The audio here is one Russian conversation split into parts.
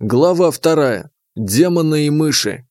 Глава вторая. Демоны и мыши.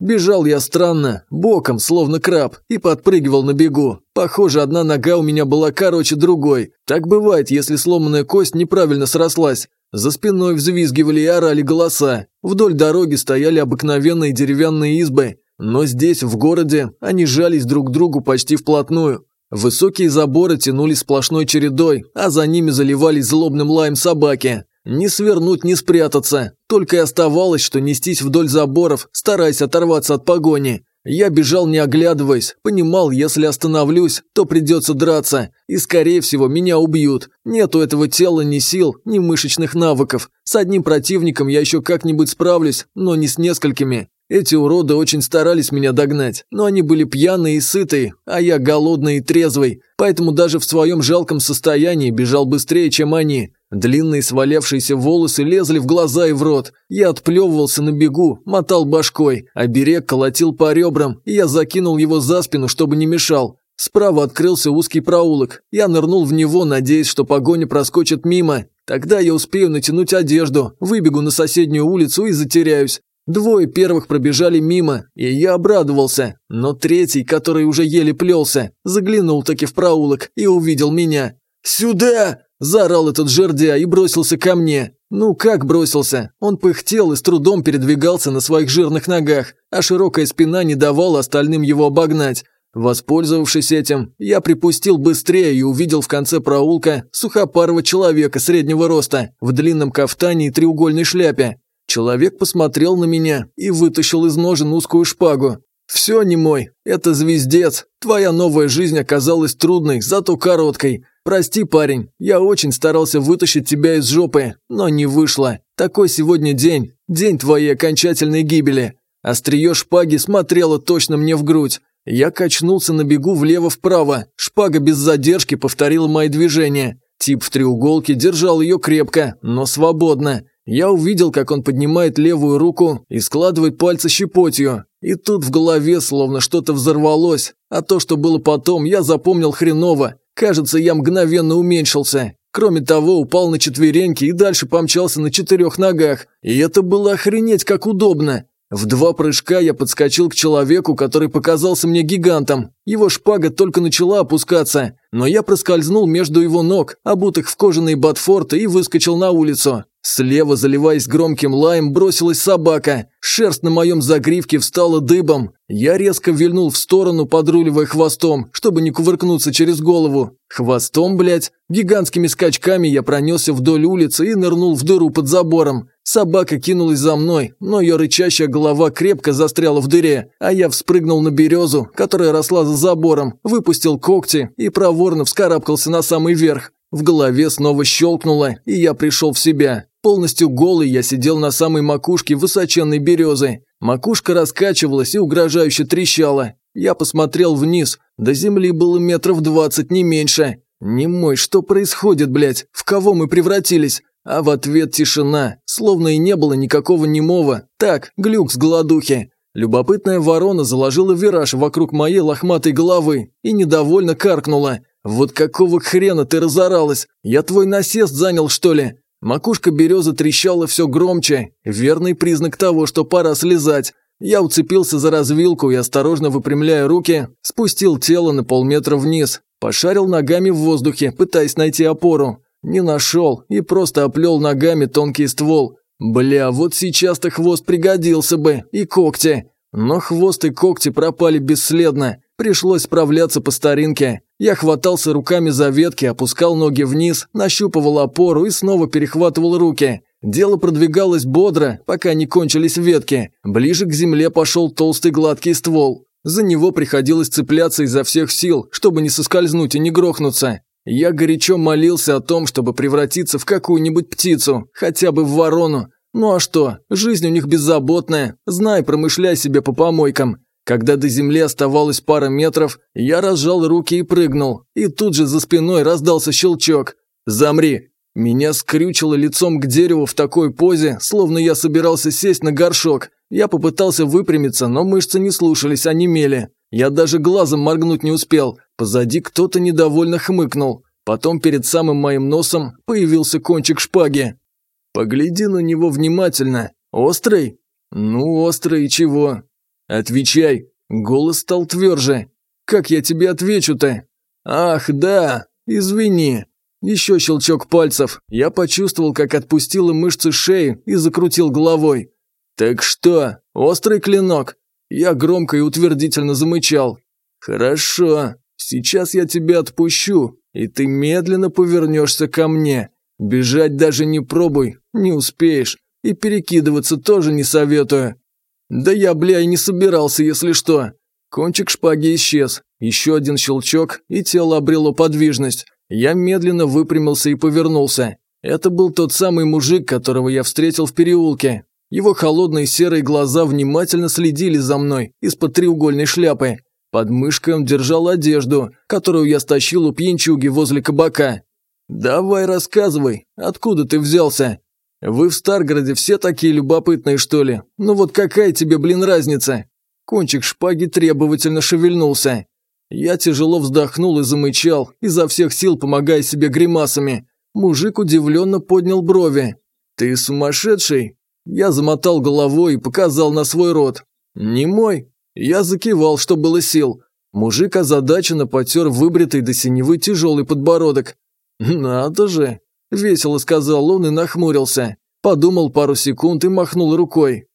Бежал я странно, боком, словно краб, и подпрыгивал на бегу. Похоже, одна нога у меня была короче другой. Так бывает, если сломанная кость неправильно срослась. За спиной взвизгивали и орали голоса. Вдоль дороги стояли обыкновенные деревянные избы. Но здесь, в городе, они жались друг к другу почти вплотную. Высокие заборы тянулись сплошной чередой, а за ними заливались злобным лаем собаки. Не свернуть, не спрятаться. Только и оставалось, что нестись вдоль заборов, стараясь оторваться от погони. Я бежал не оглядываясь, понимал, если остановлюсь, то придется драться, и скорее всего меня убьют. Нет у этого тела ни сил, ни мышечных навыков. С одним противником я еще как-нибудь справлюсь, но не с несколькими. Эти уроды очень старались меня догнать, но они были пьяные и сытые, а я голодный и трезвый, поэтому даже в своем жалком состоянии бежал быстрее, чем они. Длинные свалявшиеся волосы лезли в глаза и в рот. Я отплевывался на бегу, мотал башкой, а берег колотил по ребрам, и я закинул его за спину, чтобы не мешал. Справа открылся узкий проулок. Я нырнул в него, надеясь, что погоня проскочит мимо. Тогда я успею натянуть одежду, выбегу на соседнюю улицу и затеряюсь. Двое первых пробежали мимо, и я обрадовался. Но третий, который уже еле плелся, заглянул таки в проулок и увидел меня. «Сюда!» Заорал этот жердя и бросился ко мне. Ну как бросился? Он пыхтел и с трудом передвигался на своих жирных ногах, а широкая спина не давала остальным его обогнать. Воспользовавшись этим, я припустил быстрее и увидел в конце проулка сухопарого человека среднего роста в длинном кафтане и треугольной шляпе. Человек посмотрел на меня и вытащил из ножен узкую шпагу. «Все, не мой, это звездец. Твоя новая жизнь оказалась трудной, зато короткой. «Прости, парень, я очень старался вытащить тебя из жопы, но не вышло. Такой сегодня день, день твоей окончательной гибели». Острие шпаги смотрело точно мне в грудь. Я качнулся на бегу влево-вправо, шпага без задержки повторила мои движения. Тип в треуголке держал ее крепко, но свободно. Я увидел, как он поднимает левую руку и складывает пальцы щепотью. И тут в голове словно что-то взорвалось, а то, что было потом, я запомнил хреново. Кажется, я мгновенно уменьшился. Кроме того, упал на четвереньки и дальше помчался на четырех ногах. И это было охренеть как удобно. В два прыжка я подскочил к человеку, который показался мне гигантом. Его шпага только начала опускаться, но я проскользнул между его ног, обутых в кожаные ботфорты, и выскочил на улицу. Слева, заливаясь громким лаем, бросилась собака. Шерсть на моем загривке встала дыбом. Я резко вильнул в сторону, подруливая хвостом, чтобы не кувыркнуться через голову. Хвостом, блядь. Гигантскими скачками я пронесся вдоль улицы и нырнул в дыру под забором. Собака кинулась за мной, но ее рычащая голова крепко застряла в дыре, а я вспрыгнул на березу, которая росла за забором, выпустил когти и проворно вскарабкался на самый верх. В голове снова щелкнуло, и я пришел в себя. Полностью голый я сидел на самой макушке высоченной березы. Макушка раскачивалась и угрожающе трещала. Я посмотрел вниз. До земли было метров двадцать, не меньше. Не мой, что происходит, блядь? В кого мы превратились? А в ответ тишина, словно и не было никакого немого. Так, глюк с голодухи. Любопытная ворона заложила вираж вокруг моей лохматой головы и недовольно каркнула. «Вот какого хрена ты разоралась? Я твой насест занял, что ли?» Макушка березы трещала все громче, верный признак того, что пора слезать. Я уцепился за развилку и, осторожно выпрямляя руки, спустил тело на полметра вниз, пошарил ногами в воздухе, пытаясь найти опору. Не нашел и просто оплел ногами тонкий ствол. Бля, вот сейчас-то хвост пригодился бы, и когти. Но хвост и когти пропали бесследно. Пришлось справляться по старинке. Я хватался руками за ветки, опускал ноги вниз, нащупывал опору и снова перехватывал руки. Дело продвигалось бодро, пока не кончились ветки. Ближе к земле пошел толстый гладкий ствол. За него приходилось цепляться изо всех сил, чтобы не соскользнуть и не грохнуться. Я горячо молился о том, чтобы превратиться в какую-нибудь птицу, хотя бы в ворону. Ну а что, жизнь у них беззаботная, знай, промышляй себе по помойкам. Когда до земли оставалось пара метров, я разжал руки и прыгнул, и тут же за спиной раздался щелчок. «Замри!» Меня скрючило лицом к дереву в такой позе, словно я собирался сесть на горшок. Я попытался выпрямиться, но мышцы не слушались, они мели. Я даже глазом моргнуть не успел. Позади кто-то недовольно хмыкнул. Потом перед самым моим носом появился кончик шпаги. Погляди на него внимательно. Острый? Ну, острый чего? Отвечай. Голос стал тверже. Как я тебе отвечу-то? Ах, да, извини. Еще щелчок пальцев. Я почувствовал, как отпустила мышцы шеи и закрутил головой. «Так что, острый клинок?» Я громко и утвердительно замычал. «Хорошо, сейчас я тебя отпущу, и ты медленно повернешься ко мне. Бежать даже не пробуй, не успеешь, и перекидываться тоже не советую». «Да я, бля, и не собирался, если что». Кончик шпаги исчез, еще один щелчок, и тело обрело подвижность. Я медленно выпрямился и повернулся. Это был тот самый мужик, которого я встретил в переулке. Его холодные серые глаза внимательно следили за мной из-под треугольной шляпы. Под мышкой он держал одежду, которую я стащил у пьянчуги возле кабака. «Давай рассказывай, откуда ты взялся? Вы в Старгороде все такие любопытные, что ли? Ну вот какая тебе, блин, разница?» Кончик шпаги требовательно шевельнулся. Я тяжело вздохнул и замычал, изо всех сил помогая себе гримасами. Мужик удивленно поднял брови. «Ты сумасшедший?» Я замотал головой и показал на свой рот. «Не мой?» Я закивал, что было сил. Мужик озадаченно потер выбритый до синевы тяжелый подбородок. «Надо же!» – весело сказал он и нахмурился. Подумал пару секунд и махнул рукой.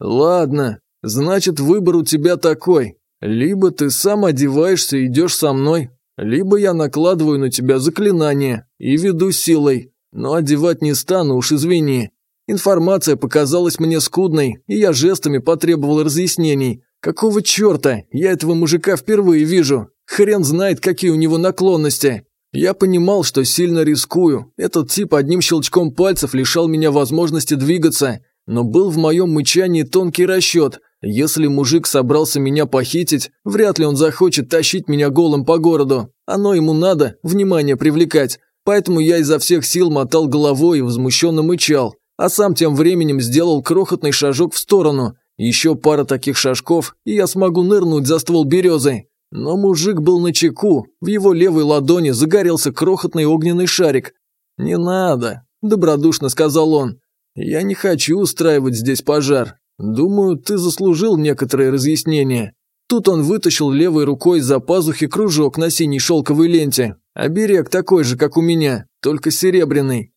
«Ладно, значит, выбор у тебя такой. Либо ты сам одеваешься и идешь со мной, либо я накладываю на тебя заклинание и веду силой, но одевать не стану, уж извини. Информация показалась мне скудной, и я жестами потребовал разъяснений. Какого черта? Я этого мужика впервые вижу. Хрен знает, какие у него наклонности. Я понимал, что сильно рискую. Этот тип одним щелчком пальцев лишал меня возможности двигаться. Но был в моем мычании тонкий расчет – если мужик собрался меня похитить, вряд ли он захочет тащить меня голым по городу. Оно ему надо, внимание привлекать. Поэтому я изо всех сил мотал головой и возмущенно мычал. А сам тем временем сделал крохотный шажок в сторону. Еще пара таких шажков, и я смогу нырнуть за ствол березы. Но мужик был на чеку, в его левой ладони загорелся крохотный огненный шарик. «Не надо», – добродушно сказал он. «Я не хочу устраивать здесь пожар. «Думаю, ты заслужил некоторые разъяснения». Тут он вытащил левой рукой из-за пазухи кружок на синей шелковой ленте. Оберег такой же, как у меня, только серебряный.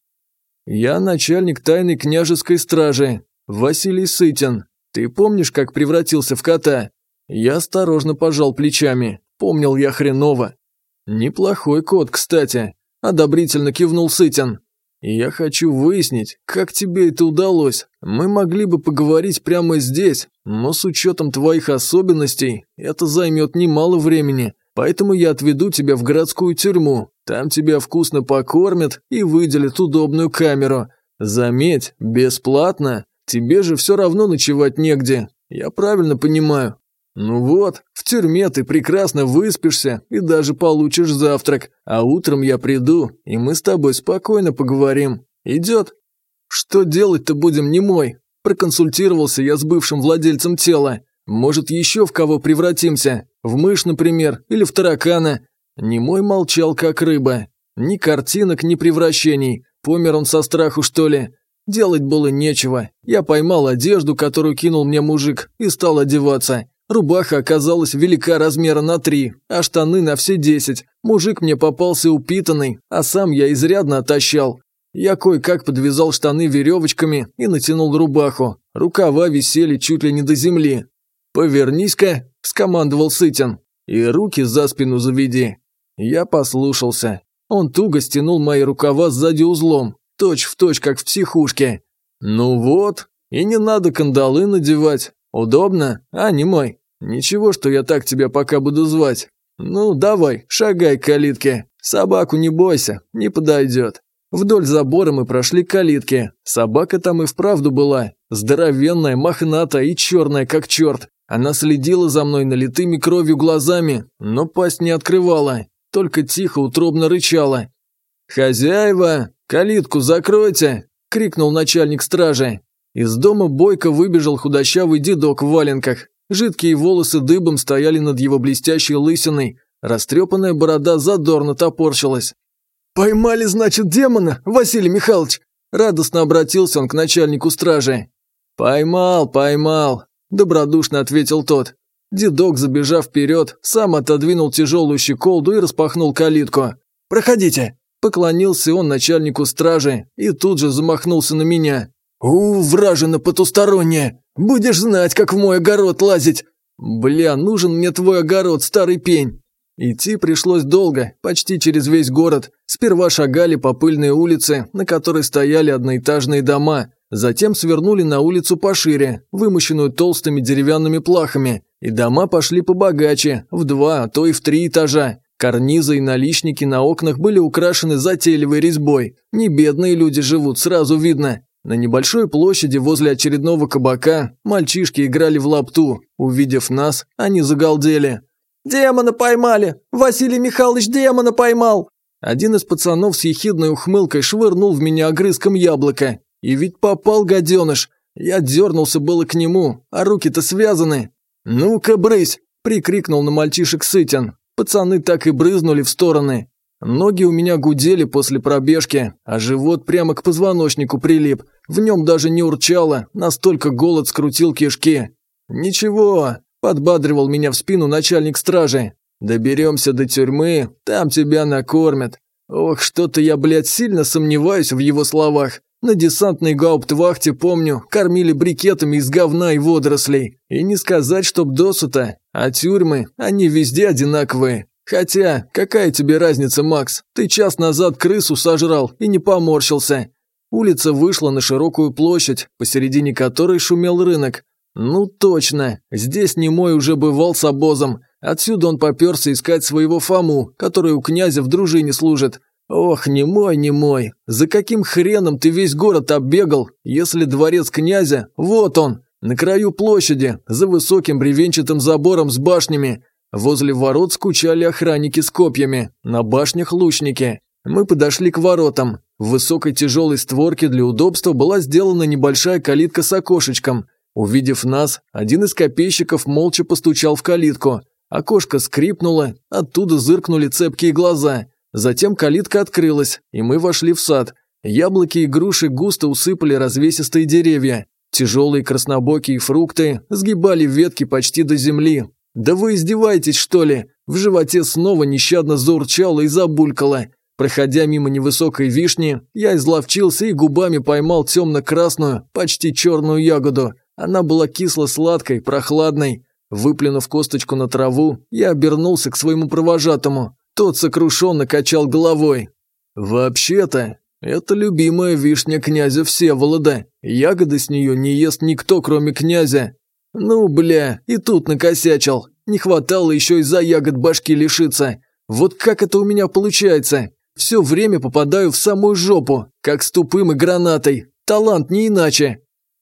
«Я начальник тайной княжеской стражи, Василий Сытин. Ты помнишь, как превратился в кота?» Я осторожно пожал плечами. Помнил я хреново. «Неплохой кот, кстати», – одобрительно кивнул Сытин. «Я хочу выяснить, как тебе это удалось. Мы могли бы поговорить прямо здесь, но с учетом твоих особенностей это займет немало времени, поэтому я отведу тебя в городскую тюрьму. Там тебя вкусно покормят и выделят удобную камеру. Заметь, бесплатно. Тебе же все равно ночевать негде. Я правильно понимаю?» «Ну вот, в тюрьме ты прекрасно выспишься и даже получишь завтрак, а утром я приду, и мы с тобой спокойно поговорим. Идет?» «Что делать-то будем, не мой?» Проконсультировался я с бывшим владельцем тела. «Может, еще в кого превратимся? В мышь, например, или в таракана?» Немой молчал, как рыба. Ни картинок, ни превращений. Помер он со страху, что ли? Делать было нечего. Я поймал одежду, которую кинул мне мужик, и стал одеваться. Рубаха оказалась велика размера на три, а штаны на все десять. Мужик мне попался упитанный, а сам я изрядно отощал. Я кое-как подвязал штаны веревочками и натянул рубаху. Рукава висели чуть ли не до земли. «Повернись-ка», – скомандовал Сытин, – «и руки за спину заведи». Я послушался. Он туго стянул мои рукава сзади узлом, точь в точь, как в психушке. «Ну вот, и не надо кандалы надевать, «Удобно? А, не мой. Ничего, что я так тебя пока буду звать. Ну, давай, шагай к калитке. Собаку не бойся, не подойдет». Вдоль забора мы прошли к калитке. Собака там и вправду была. Здоровенная, мохнатая и черная, как черт. Она следила за мной налитыми кровью глазами, но пасть не открывала, только тихо, утробно рычала. «Хозяева, калитку закройте!» – крикнул начальник стражи. Из дома бойко выбежал худощавый дедок в валенках. Жидкие волосы дыбом стояли над его блестящей лысиной. Растрепанная борода задорно топорщилась. «Поймали, значит, демона, Василий Михайлович?» Радостно обратился он к начальнику стражи. «Поймал, поймал», – добродушно ответил тот. Дедок, забежав вперед, сам отодвинул тяжелую щеколду и распахнул калитку. «Проходите!» Поклонился он начальнику стражи и тут же замахнулся на меня. «У, вражина потусторонняя! Будешь знать, как в мой огород лазить! Бля, нужен мне твой огород, старый пень!» Идти пришлось долго, почти через весь город. Сперва шагали по пыльной улице, на которой стояли одноэтажные дома, затем свернули на улицу пошире, вымощенную толстыми деревянными плахами, и дома пошли побогаче, в два, а то и в три этажа. Карнизы и наличники на окнах были украшены затейливой резьбой. Не бедные люди живут, сразу видно. На небольшой площади возле очередного кабака мальчишки играли в лапту. Увидев нас, они загалдели. «Демона поймали! Василий Михайлович демона поймал!» Один из пацанов с ехидной ухмылкой швырнул в меня огрызком яблока. И ведь попал гаденыш. Я дернулся было к нему, а руки-то связаны. «Ну-ка, брысь!» – прикрикнул на мальчишек Сытин. Пацаны так и брызнули в стороны. Ноги у меня гудели после пробежки, а живот прямо к позвоночнику прилип. В нем даже не урчало, настолько голод скрутил кишки. «Ничего», – подбадривал меня в спину начальник стражи. «Доберемся до тюрьмы, там тебя накормят». Ох, что-то я, блядь, сильно сомневаюсь в его словах. На десантной гауптвахте, помню, кормили брикетами из говна и водорослей. И не сказать, чтоб досыта, а тюрьмы, они везде одинаковые. Хотя, какая тебе разница, Макс? Ты час назад крысу сожрал и не поморщился. Улица вышла на широкую площадь, посередине которой шумел рынок. Ну точно, здесь немой уже бывал с обозом. Отсюда он поперся искать своего Фому, который у князя в дружине служит. «Ох, не мой, не мой, за каким хреном ты весь город оббегал, если дворец князя, вот он, на краю площади, за высоким бревенчатым забором с башнями. Возле ворот скучали охранники с копьями, на башнях лучники. Мы подошли к воротам. В высокой тяжелой створке для удобства была сделана небольшая калитка с окошечком. Увидев нас, один из копейщиков молча постучал в калитку. Окошко скрипнуло, оттуда зыркнули цепкие глаза – Затем калитка открылась, и мы вошли в сад. Яблоки и груши густо усыпали развесистые деревья. Тяжелые краснобокие фрукты сгибали ветки почти до земли. «Да вы издеваетесь, что ли?» В животе снова нещадно заурчало и забулькало. Проходя мимо невысокой вишни, я изловчился и губами поймал темно-красную, почти черную ягоду. Она была кисло-сладкой, прохладной. Выплюнув косточку на траву, я обернулся к своему провожатому. Тот сокрушенно качал головой. «Вообще-то, это любимая вишня князя Всеволода. Ягоды с нее не ест никто, кроме князя. Ну, бля, и тут накосячил. Не хватало еще из-за ягод башки лишиться. Вот как это у меня получается? Все время попадаю в самую жопу, как с тупым и гранатой. Талант не иначе».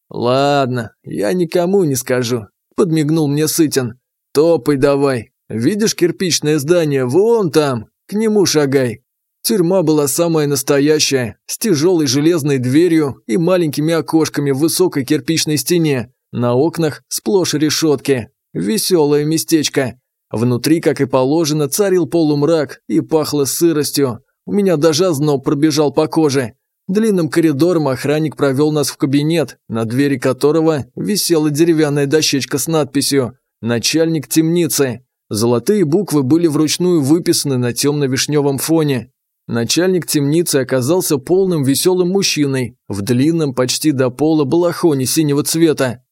«Ладно, я никому не скажу», – подмигнул мне Сытин. «Топай давай, Видишь кирпичное здание вон там? К нему шагай. Тюрьма была самая настоящая, с тяжелой железной дверью и маленькими окошками в высокой кирпичной стене. На окнах сплошь решетки. Веселое местечко. Внутри, как и положено, царил полумрак и пахло сыростью. У меня даже озноб пробежал по коже. Длинным коридором охранник провел нас в кабинет, на двери которого висела деревянная дощечка с надписью «Начальник темницы». Золотые буквы были вручную выписаны на темно-вишневом фоне. Начальник темницы оказался полным веселым мужчиной, в длинном почти до пола балахоне синего цвета.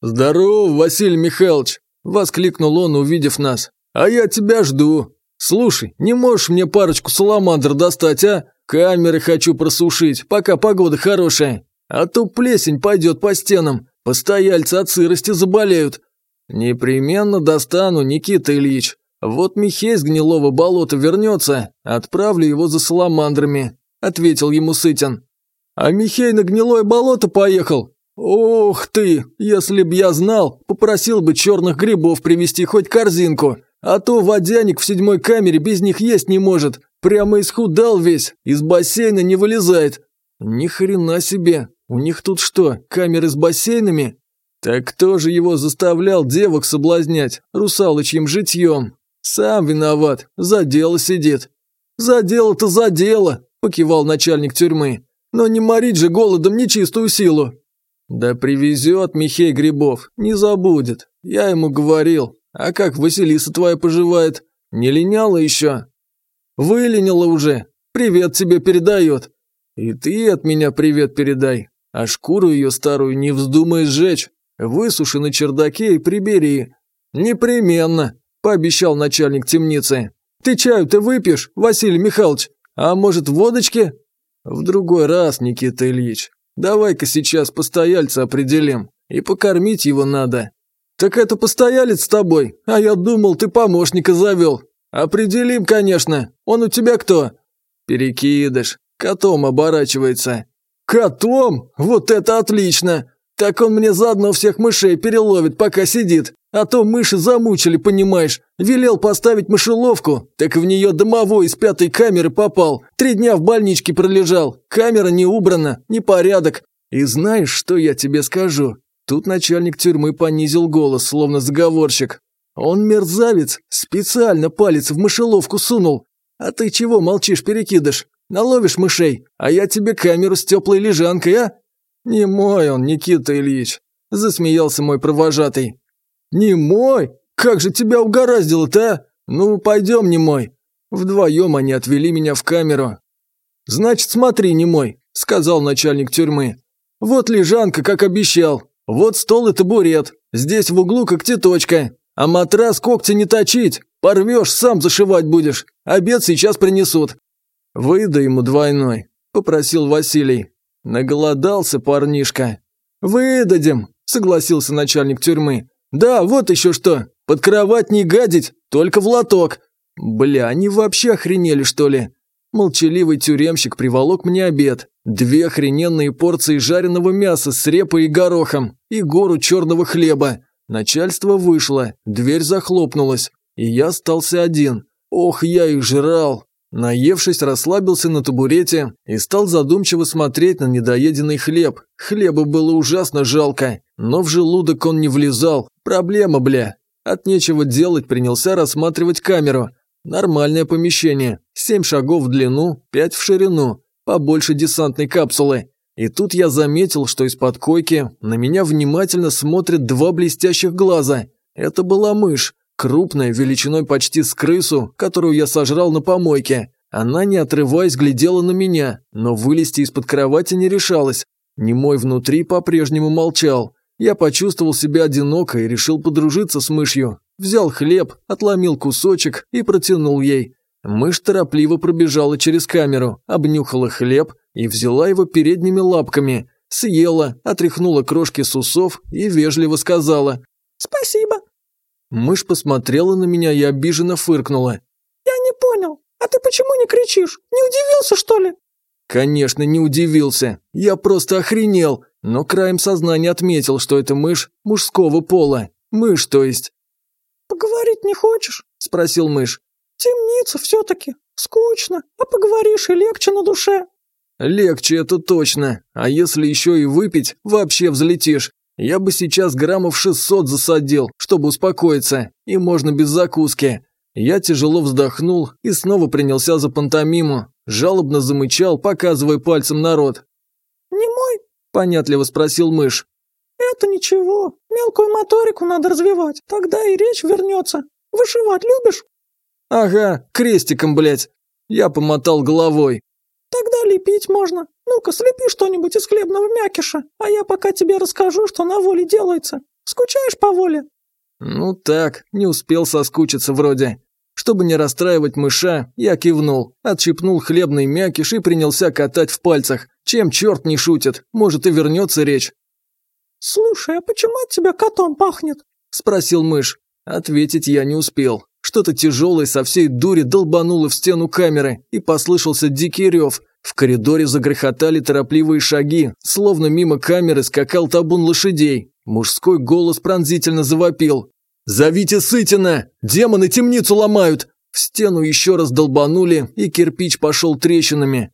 «Здорово, Василий Михайлович!» – воскликнул он, увидев нас. «А я тебя жду. Слушай, не можешь мне парочку саламандр достать, а? Камеры хочу просушить, пока погода хорошая. А то плесень пойдет по стенам, постояльцы от сырости заболеют, «Непременно достану, Никита Ильич. Вот Михей с гнилого болота вернется, отправлю его за саламандрами», – ответил ему Сытин. «А Михей на гнилое болото поехал? Ох ты, если б я знал, попросил бы черных грибов привезти хоть корзинку, а то водяник в седьмой камере без них есть не может, прямо исхудал весь, из бассейна не вылезает. Ни хрена себе, у них тут что, камеры с бассейнами? Так кто же его заставлял девок соблазнять русалочьим житьем? Сам виноват, за дело сидит. За дело-то за дело, покивал начальник тюрьмы. но не морить же голодом нечистую силу. Да привезет Михей Грибов, не забудет. Я ему говорил. А как Василиса твоя поживает? Не линяла еще? Выленила уже. Привет тебе передает. И ты от меня привет передай. А шкуру ее старую не вздумай сжечь. Высуши на чердаке и прибери. Непременно, пообещал начальник темницы. Ты чаю-то выпьешь, Василий Михайлович? А может, водочки? В другой раз, Никита Ильич. Давай-ка сейчас постояльца определим. И покормить его надо. Так это постоялец с тобой, а я думал, ты помощника завел. Определим, конечно. Он у тебя кто? Перекидыш. Котом оборачивается. Котом? Вот это отлично. Так он мне заодно всех мышей переловит, пока сидит. А то мыши замучили, понимаешь. Велел поставить мышеловку, так в нее домовой из пятой камеры попал. Три дня в больничке пролежал. Камера не убрана, непорядок. И знаешь, что я тебе скажу? Тут начальник тюрьмы понизил голос, словно заговорщик. Он мерзавец, специально палец в мышеловку сунул. А ты чего молчишь, перекидыш? Наловишь мышей, а я тебе камеру с теплой лежанкой, а? Не мой он, Никита Ильич, засмеялся мой провожатый. Не мой? Как же тебя угораздило-то, а? Ну, пойдем, не мой. Вдвоем они отвели меня в камеру. Значит, смотри, не мой, сказал начальник тюрьмы. Вот лежанка, как обещал. Вот стол и табурет. Здесь в углу когтеточка. А матрас когти не точить. Порвешь, сам зашивать будешь. Обед сейчас принесут. Выдай ему двойной, попросил Василий. Наголодался парнишка. Выдадим, согласился начальник тюрьмы. Да, вот еще что. Под кровать не гадить, только в лоток. Бля, они вообще охренели, что ли? Молчаливый тюремщик приволок мне обед. Две охрененные порции жареного мяса с репой и горохом и гору черного хлеба. Начальство вышло, дверь захлопнулась, и я остался один. Ох, я их жрал. Наевшись, расслабился на табурете и стал задумчиво смотреть на недоеденный хлеб. Хлеба было ужасно жалко, но в желудок он не влезал. Проблема, бля. От нечего делать принялся рассматривать камеру. Нормальное помещение. Семь шагов в длину, пять в ширину. Побольше десантной капсулы. И тут я заметил, что из-под койки на меня внимательно смотрят два блестящих глаза. Это была мышь, крупная, величиной почти с крысу, которую я сожрал на помойке. Она, не отрываясь, глядела на меня, но вылезти из-под кровати не решалась. Немой внутри по-прежнему молчал. Я почувствовал себя одиноко и решил подружиться с мышью. Взял хлеб, отломил кусочек и протянул ей. Мышь торопливо пробежала через камеру, обнюхала хлеб и взяла его передними лапками, съела, отряхнула крошки с усов и вежливо сказала «Спасибо». Мышь посмотрела на меня и обиженно фыркнула. «Я не понял, а ты почему не кричишь? Не удивился, что ли?» Конечно, не удивился. Я просто охренел, но краем сознания отметил, что это мышь мужского пола. Мышь, то есть. «Поговорить не хочешь?» – спросил мышь. «Темница все-таки. Скучно. А поговоришь и легче на душе». «Легче это точно. А если еще и выпить, вообще взлетишь. Я бы сейчас граммов 600 засадил, чтобы успокоиться. И можно без закуски». Я тяжело вздохнул и снова принялся за пантомиму. Жалобно замычал, показывая пальцем народ. «Не мой?» – понятливо спросил мышь. «Это ничего. Мелкую моторику надо развивать, тогда и речь вернется. Вышивать любишь?» «Ага, крестиком, блядь». Я помотал головой. «Тогда лепить можно. Ну-ка, слепи что-нибудь из хлебного мякиша, а я пока тебе расскажу, что на воле делается. Скучаешь по воле?» «Ну так, не успел соскучиться вроде». Чтобы не расстраивать мыша, я кивнул, отщипнул хлебный мякиш и принялся катать в пальцах. Чем черт не шутит, может и вернется речь. «Слушай, а почему от тебя котом пахнет?» – спросил мышь. Ответить я не успел. Что-то тяжелое со всей дури долбануло в стену камеры, и послышался дикий рев. В коридоре загрохотали торопливые шаги, словно мимо камеры скакал табун лошадей. Мужской голос пронзительно завопил. «Зовите Сытина! Демоны темницу ломают!» В стену еще раз долбанули, и кирпич пошел трещинами.